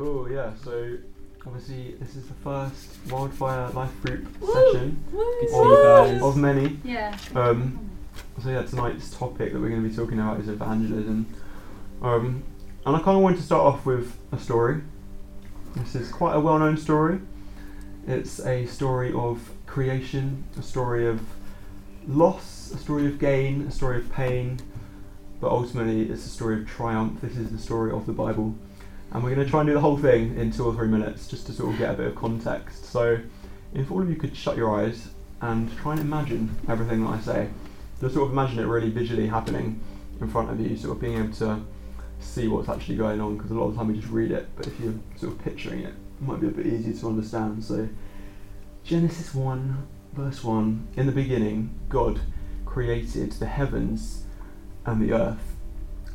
Cool, yeah. So obviously this is the first Wildfire Life Group session of, of many. Yeah. Um, so yeah, tonight's topic that we're going to be talking about is evangelism. Um, and I kind of wanted to start off with a story. This is quite a well-known story. It's a story of creation, a story of loss, a story of gain, a story of pain, but ultimately it's a story of triumph. This is the story of the Bible. And we're going to try and do the whole thing in two or three minutes just to sort of get a bit of context. So, if all of you could shut your eyes and try and imagine everything that I say, just sort of imagine it really visually happening in front of you, sort of being able to see what's actually going on, because a lot of the time we just read it, but if you're sort of picturing it, it might be a bit easier to understand. So, Genesis 1, verse 1 In the beginning, God created the heavens and the earth.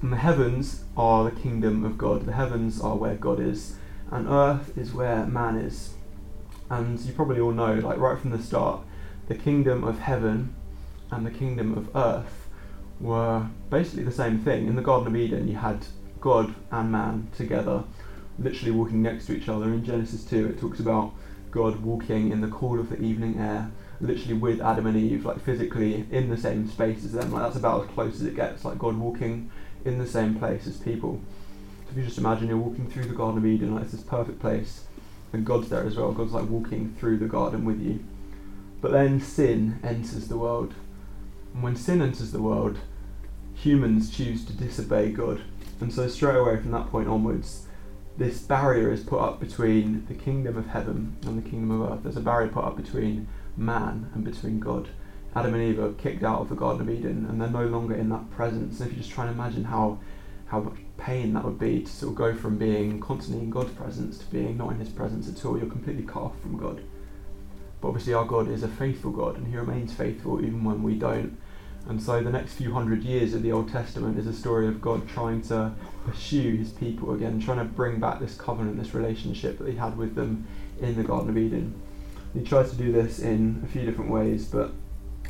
And the heavens are the kingdom of God. The heavens are where God is, and earth is where man is. And you probably all know, like right from the start, the kingdom of heaven and the kingdom of earth were basically the same thing. In the Garden of Eden, you had God and man together, literally walking next to each other. In Genesis 2, it talks about God walking in the cool of the evening air, literally with Adam and Eve, like physically in the same space as them. Like that's about as close as it gets. Like God walking in the same place as people. So if you just imagine you're walking through the Garden of Eden, like it's this perfect place, and God's there as well. God's like walking through the garden with you. But then sin enters the world. And when sin enters the world, humans choose to disobey God. And so straight away from that point onwards, this barrier is put up between the kingdom of heaven and the kingdom of earth. There's a barrier put up between man and between God. Adam and Eve are kicked out of the Garden of Eden and they're no longer in that presence. And if you just try and imagine how how much pain that would be to sort of go from being constantly in God's presence to being not in his presence at all, you're completely cut off from God. But obviously our God is a faithful God and he remains faithful even when we don't. And so the next few hundred years of the Old Testament is a story of God trying to pursue his people again, trying to bring back this covenant, this relationship that he had with them in the Garden of Eden. He tries to do this in a few different ways, but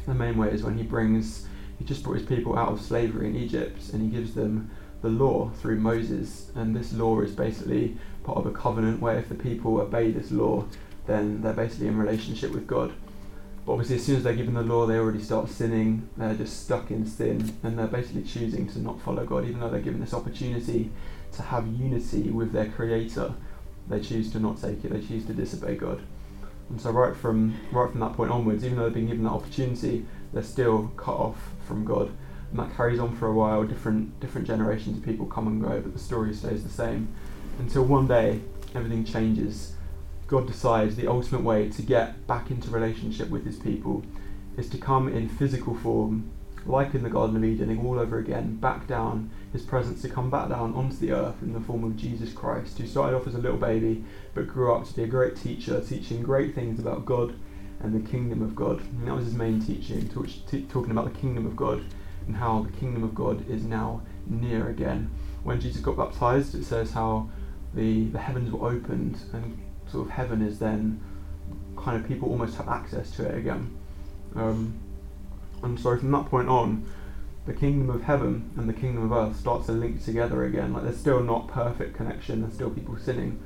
the main way is when he brings, he just brought his people out of slavery in Egypt and he gives them the law through Moses. And this law is basically part of a covenant where if the people obey this law, then they're basically in relationship with God. But obviously, as soon as they're given the law, they already start sinning. They're just stuck in sin, and they're basically choosing to not follow God, even though they're given this opportunity to have unity with their Creator. They choose to not take it. They choose to disobey God. And so right from right from that point onwards, even though they've been given that opportunity, they're still cut off from God. And that carries on for a while. Different different generations of people come and go, but the story stays the same. Until one day everything changes. God decides the ultimate way to get back into relationship with his people is to come in physical form, like in the Garden of Eden, all over again, back down his presence to come back down onto the earth in the form of Jesus Christ, who started off as a little baby but grew up to be a great teacher, teaching great things about God and the kingdom of God. And that was his main teaching, talking about the kingdom of God and how the kingdom of God is now near again. When Jesus got baptized, it says how the, the heavens were opened and sort of heaven is then kind of people almost have access to it again. Um, and so from that point on, the kingdom of heaven and the kingdom of earth starts to link together again. Like there's still not perfect connection, there's still people sinning,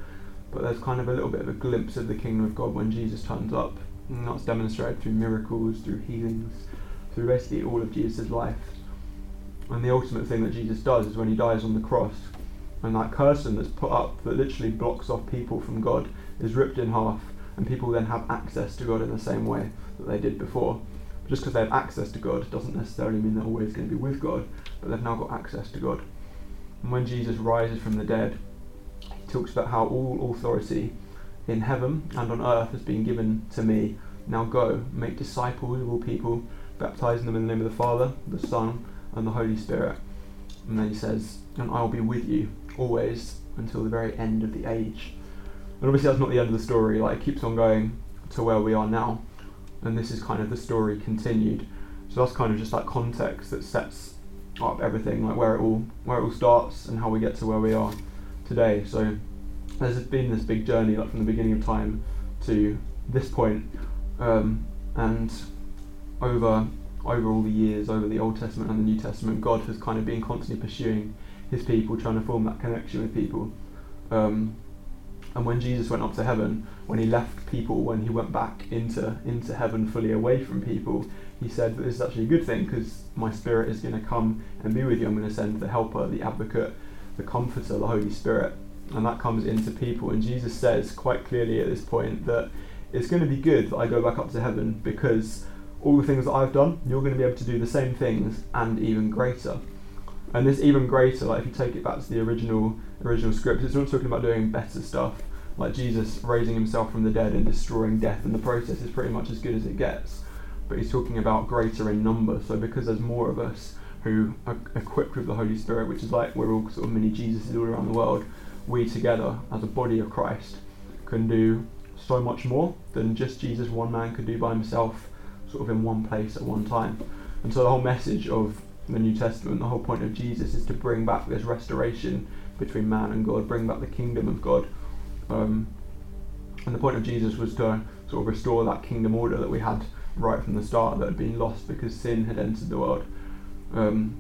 but there's kind of a little bit of a glimpse of the kingdom of God when Jesus turns up. And that's demonstrated through miracles, through healings, through basically all of Jesus' life. And the ultimate thing that Jesus does is when he dies on the cross, and that curtain that's put up that literally blocks off people from God is ripped in half, and people then have access to God in the same way that they did before. Just because they have access to God doesn't necessarily mean they're always going to be with God, but they've now got access to God. And when Jesus rises from the dead, he talks about how all authority in heaven and on earth has been given to me. Now go, make disciples of all people, baptizing them in the name of the Father, the Son, and the Holy Spirit. And then he says, And I will be with you always until the very end of the age. And obviously, that's not the end of the story. Like, it keeps on going to where we are now, and this is kind of the story continued. So that's kind of just that context that sets up everything, like where it all where it all starts and how we get to where we are today. So there's been this big journey, like from the beginning of time to this point, um, and over over all the years, over the Old Testament and the New Testament, God has kind of been constantly pursuing His people, trying to form that connection with people. Um, And when Jesus went up to heaven, when he left people, when he went back into into heaven fully away from people, he said that this is actually a good thing because my spirit is going to come and be with you. I'm going to send the helper, the advocate, the comforter, the Holy Spirit, and that comes into people. And Jesus says quite clearly at this point that it's going to be good that I go back up to heaven because all the things that I've done, you're going to be able to do the same things and even greater. And this even greater, like if you take it back to the original original script, it's not talking about doing better stuff. Like Jesus raising himself from the dead and destroying death, and the process is pretty much as good as it gets. But he's talking about greater in number. So because there's more of us who are equipped with the Holy Spirit, which is like we're all sort of mini Jesuses all around the world, we together as a body of Christ can do so much more than just Jesus one man could do by himself, sort of in one place at one time. And so the whole message of the New Testament, the whole point of Jesus is to bring back this restoration between man and God, bring back the kingdom of God. Um, and the point of Jesus was to sort of restore that kingdom order that we had right from the start that had been lost because sin had entered the world. Um,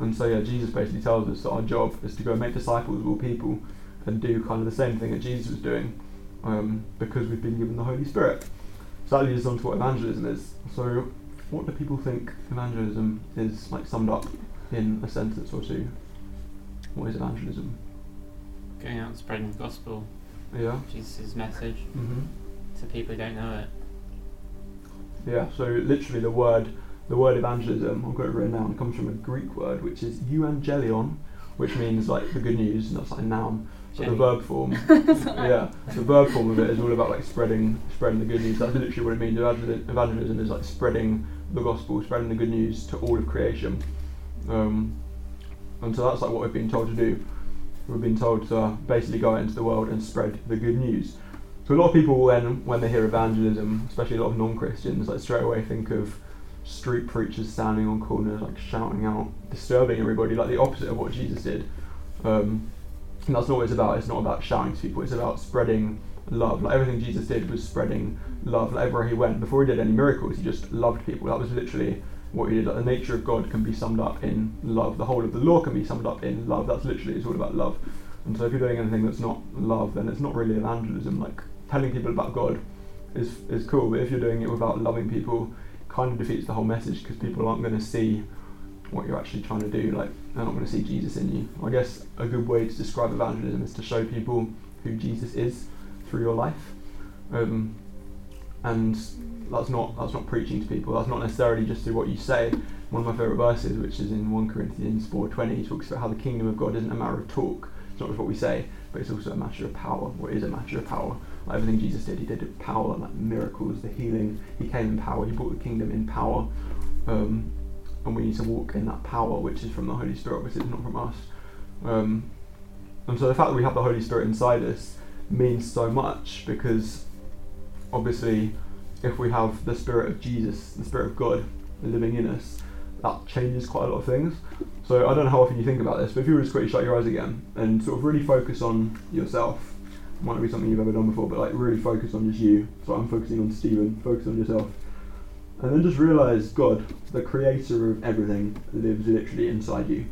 and so, yeah, Jesus basically tells us that our job is to go make disciples of all people and do kind of the same thing that Jesus was doing um, because we've been given the Holy Spirit. So that leads on to what evangelism is. So, what do people think evangelism is like summed up in a sentence or two? What is evangelism? Going out and spreading the gospel, Yeah. Jesus' message, hmm to people who don't know it. Yeah. So literally, the word the word evangelism I've got it written down. It comes from a Greek word which is euangelion, which means like the good news, and that's like a noun. But the verb form, yeah, the verb form of it is all about like spreading, spreading the good news. That's literally what it means. Evangelism is like spreading the gospel, spreading the good news to all of creation. Um, and so that's like what we've been told to do. We've been told to basically go out into the world and spread the good news. So a lot of people, when when they hear evangelism, especially a lot of non-Christians, like straight away think of street preachers standing on corners, like shouting out, disturbing everybody, like the opposite of what Jesus did. Um, and that's it's about. It's not about shouting to people. It's about spreading love. Like everything Jesus did was spreading love. Like everywhere he went, before he did any miracles, he just loved people. That was literally what he did. Like the nature of God can be summed up in love. The whole of the law can be summed up in love. That's literally it's all about love. And so if you're doing anything that's not love, then it's not really evangelism. Like telling people about God is is cool, but if you're doing it without loving people, kind of defeats the whole message because people aren't going to see what you're actually trying to do. Like they're not going to see Jesus in you. I guess a good way to describe evangelism is to show people who Jesus is through your life. Um, and that's not that's not preaching to people. That's not necessarily just through what you say. One of my favourite verses, which is in 1 Corinthians 4:20, talks about how the kingdom of God isn't a matter of talk. It's not just what we say, but it's also a matter of power. What is a matter of power? Like everything Jesus did, he did with power, like miracles, the healing. He came in power. He brought the kingdom in power. Um, and we need to walk in that power, which is from the Holy Spirit, which is not from us. Um, and so the fact that we have the Holy Spirit inside us means so much because obviously, if we have the Spirit of Jesus, the Spirit of God living in us, that changes quite a lot of things. So I don't know how often you think about this, but if you were just quickly shut your eyes again and sort of really focus on yourself, might not be something you've ever done before, but like really focus on just you. So I'm focusing on Stephen, focus on yourself. And then just realize God, the creator of everything, lives literally inside you.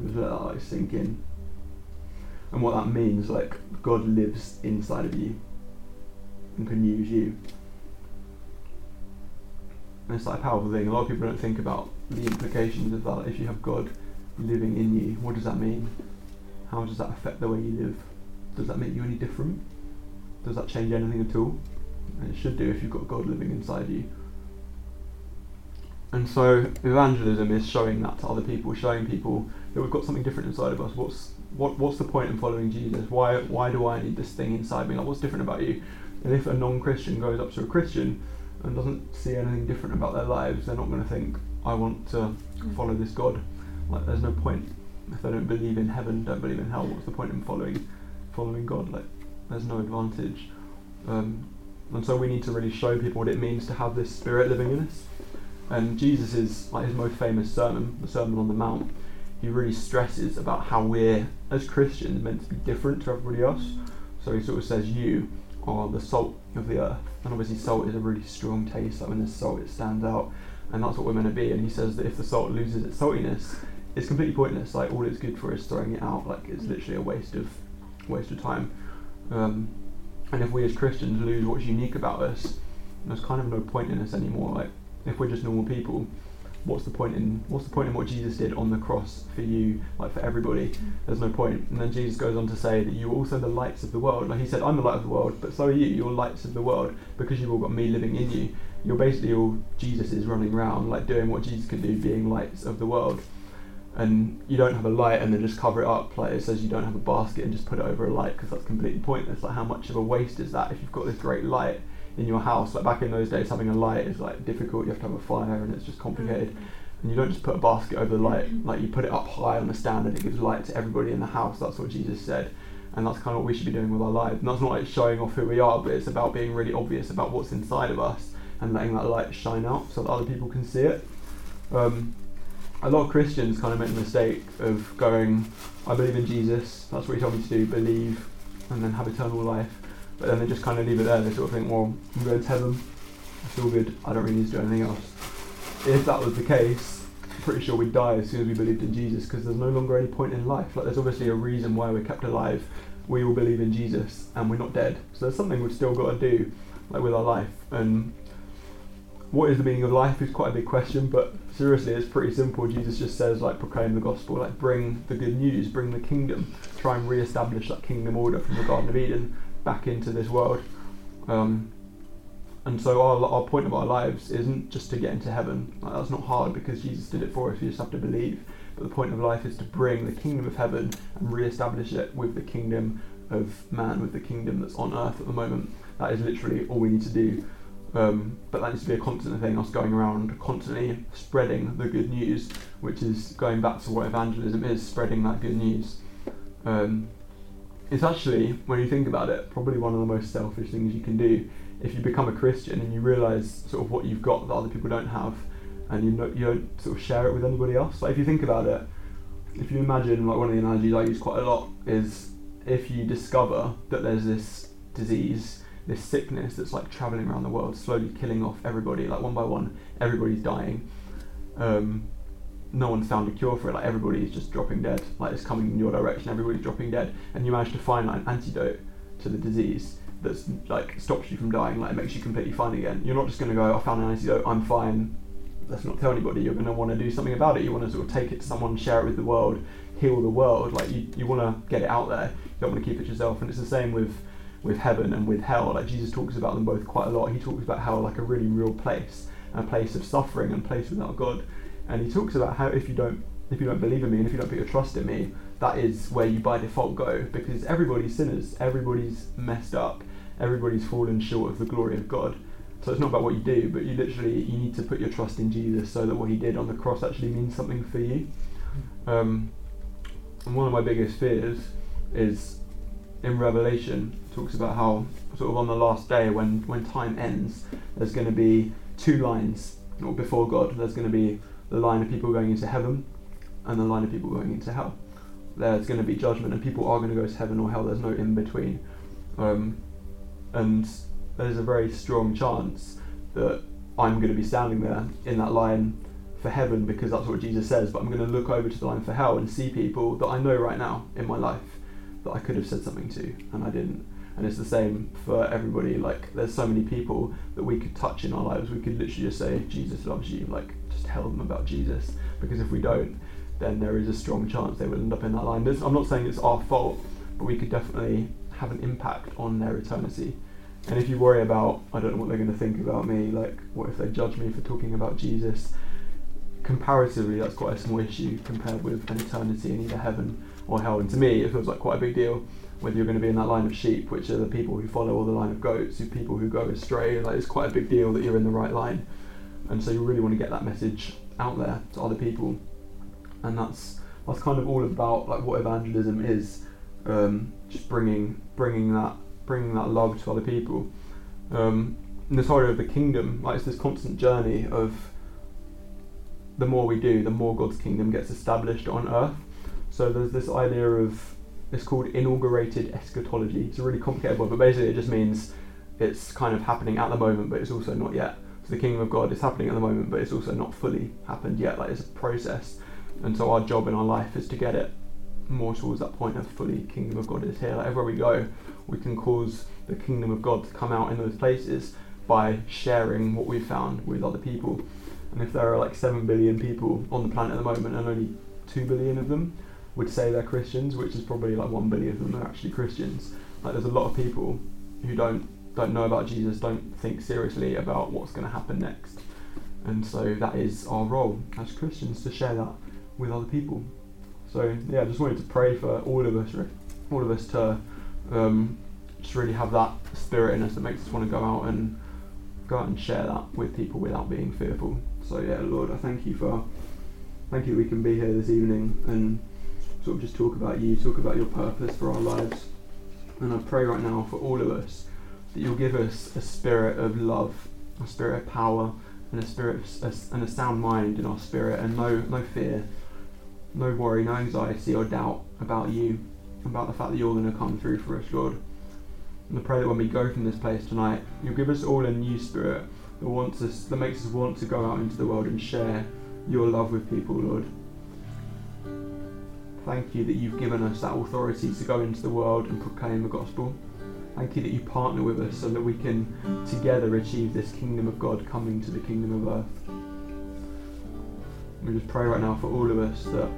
Just let that like sink in. And what that means, like God lives inside of you and can use you. And it's like a powerful thing. A lot of people don't think about the implications of that. If you have God living in you, what does that mean? How does that affect the way you live? Does that make you any different? Does that change anything at all? And it should do if you've got God living inside you. And so evangelism is showing that to other people, showing people that we've got something different inside of us. What's what what's the point in following Jesus? Why why do I need this thing inside me? Like what's different about you? And if a non-Christian goes up to a Christian and doesn't see anything different about their lives, they're not going to think, I want to follow this God. Like there's no point if they don't believe in heaven, don't believe in hell. What's the point in following following God? Like there's no advantage. Um, and so we need to really show people what it means to have this Spirit living in us. And Jesus is like his most famous sermon, the Sermon on the Mount. He really stresses about how we're as Christians meant to be different to everybody else. So he sort of says, "You are the salt of the earth," and obviously salt is a really strong taste. Like when there's salt, it stands out, and that's what we're meant to be. And he says that if the salt loses its saltiness, it's completely pointless. Like all it's good for is throwing it out. Like it's literally a waste of waste of time. Um, and if we as Christians lose what's unique about us, there's kind of no point in us anymore. Like if we're just normal people, what's the point in what's the point in what Jesus did on the cross for you, like for everybody? Mm. There's no point. And then Jesus goes on to say that you are also the lights of the world. Like he said, I'm the light of the world, but so are you. You're lights of the world because you've all got me living in you. You're basically all Jesus is running around, like doing what Jesus can do, being lights of the world. And you don't have a light and then just cover it up. Like it says, you don't have a basket and just put it over a light because that's completely pointless. Like how much of a waste is that if you've got this great light in your house? Like back in those days, having a light is like difficult. You have to have a fire and it's just complicated. And you don't just put a basket over the light, like you put it up high on a stand and it gives light to everybody in the house. That's what Jesus said. And that's kind of what we should be doing with our lives. And that's not like showing off who we are, but it's about being really obvious about what's inside of us and letting that light shine out so that other people can see it. Um, a lot of Christians kind of make the mistake of going, I believe in Jesus, that's what he told me to do, believe, and then have eternal life. But then they just kind of leave it there. They sort of think, well, I'm going to heaven, it's all good, I don't really need to do anything else if that was the case, I'm pretty sure we'd die as soon as we believed in Jesus because there's no longer any point in life. Like there's obviously a reason why we're kept alive. We all believe in Jesus and we're not dead. So there's something we've still got to do, like with our life. And what is the meaning of life is quite a big question, but seriously, it's pretty simple. Jesus just says like proclaim the gospel, like bring the good news, bring the kingdom, try and re-establish that kingdom order from the Garden of Eden back into this world. Um, and so our, our point of our lives isn't just to get into heaven. Like, that's not hard because Jesus did it for us. You just have to believe. But the point of life is to bring the kingdom of heaven and re-establish it with the kingdom of man, with the kingdom that's on earth at the moment. That is literally all we need to do. Um, but that needs to be a constant thing, us going around constantly spreading the good news, which is going back to what evangelism is, spreading that good news. Um, it's actually, when you think about it, probably one of the most selfish things you can do if you become a Christian and you realise sort of what you've got that other people don't have, and you know, you don't sort of share it with anybody else. Like if you think about it, if you imagine like one of the analogies I use quite a lot is if you discover that there's this disease, this sickness that's like traveling around the world, slowly killing off everybody, like one by one, everybody's dying. Um, no one's found a cure for it. Like everybody is just dropping dead. Like it's coming in your direction. Everybody's dropping dead, and you manage to find like, an antidote to the disease that's like stops you from dying, like it makes you completely fine again. You're not just going to go, I found an antidote, I'm fine. Let's not tell anybody. You're going to want to do something about it. You want to sort of take it to someone, share it with the world, heal the world. Like you, you want to get it out there. You don't want to keep it yourself. And it's the same with with heaven and with hell. Like Jesus talks about them both quite a lot. He talks about how like a really real place, a place of suffering and place without God. And he talks about how if you don't if you don't believe in me and if you don't put your trust in me, that is where you by default go because everybody's sinners, everybody's messed up, everybody's fallen short of the glory of God. So it's not about what you do, but you literally you need to put your trust in Jesus so that what he did on the cross actually means something for you. Um, and one of my biggest fears is in Revelation talks about how sort of on the last day when when time ends, there's going to be two lines or before God. There's going to be the line of people going into heaven and the line of people going into hell. There's going to be judgment, and people are going to go to heaven or hell. There's no in between. Um, and there's a very strong chance that I'm going to be standing there in that line for heaven because that's what Jesus says, but I'm going to look over to the line for hell and see people that I know right now in my life that I could have said something to and I didn't. And it's the same for everybody. Like, there's so many people that we could touch in our lives. We could literally just say, Jesus loves you. Like, tell them about Jesus. Because if we don't, then there is a strong chance they will end up in that line. I'm not saying it's our fault, but we could definitely have an impact on their eternity. And if you worry about, I don't know what they're going to think about me, like, what if they judge me for talking about Jesus? Comparatively, that's quite a small issue compared with an eternity in either heaven or hell. And to me, it feels like quite a big deal whether you're going to be in that line of sheep, which are the people who follow, or the line of goats, who people who go astray. Like, it's quite a big deal that you're in the right line. And so you really want to get that message out there to other people. And that's that's kind of all about like what evangelism is um, just bringing bringing that bringing that love to other people. Um, in of the kingdom, like it's this constant journey of the more we do, the more God's kingdom gets established on earth. So there's this idea of it's called inaugurated eschatology. It's a really complicated word, but basically it just means it's kind of happening at the moment, but it's also not yet. The kingdom of God is happening at the moment, but it's also not fully happened yet. Like it's a process, and so our job in our life is to get it more towards that point of fully kingdom of God is here. Like everywhere we go, we can cause the kingdom of God to come out in those places by sharing what we've found with other people. And if there are like seven billion people on the planet at the moment, and only two billion of them would say they're Christians, which is probably like one billion of them are actually Christians. Like there's a lot of people who don't don't know about Jesus, don't think seriously about what's going to happen next. And so that is our role as Christians to share that with other people. So yeah, I just wanted to pray for all of us, all of us to um, just really have that spirit in us that makes us want to go out and go out and share that with people without being fearful. So yeah, Lord, I thank you for thank you we can be here this evening and sort of just talk about you, talk about your purpose for our lives. And I pray right now for all of us that you'll give us a spirit of love, a spirit of power, and a spirit of, and a sound mind in our spirit, and no no fear, no worry, no anxiety or doubt about you, about the fact that you're going to come through for us, Lord. And I pray that when we go from this place tonight, you'll give us all a new spirit that wants us, that makes us want to go out into the world and share your love with people, Lord. Thank you that you've given us that authority to go into the world and proclaim the gospel. Thank you that you partner with us so that we can together achieve this kingdom of God coming to the kingdom of earth. We just pray right now for all of us that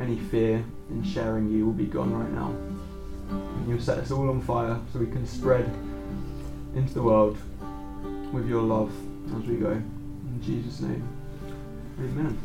any fear in sharing you will be gone right now. And you'll set us all on fire so we can spread into the world with your love as we go. In Jesus' name, amen.